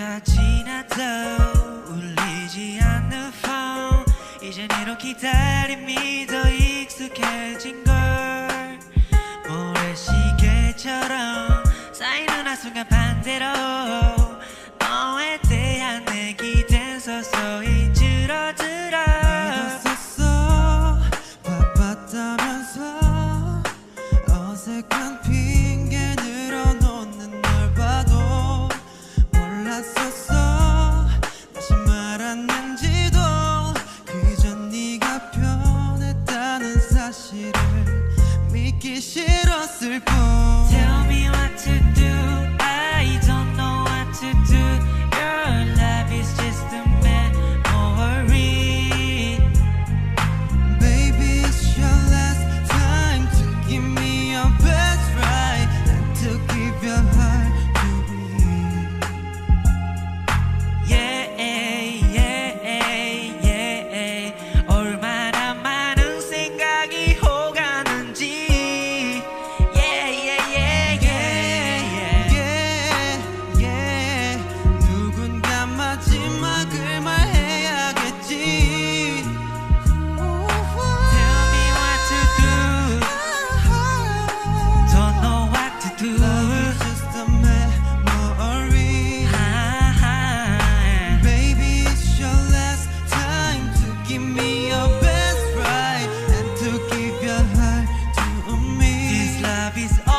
하루가 지나도 울리지 않는 폰 이젠 이런 기다림이 더 익숙해진 걸. 모래시계처럼 쌓이는 한순간 반대로 믿기 싫었을 뿐 Tell me what to do. Give me your best and to give your heart to me. This love is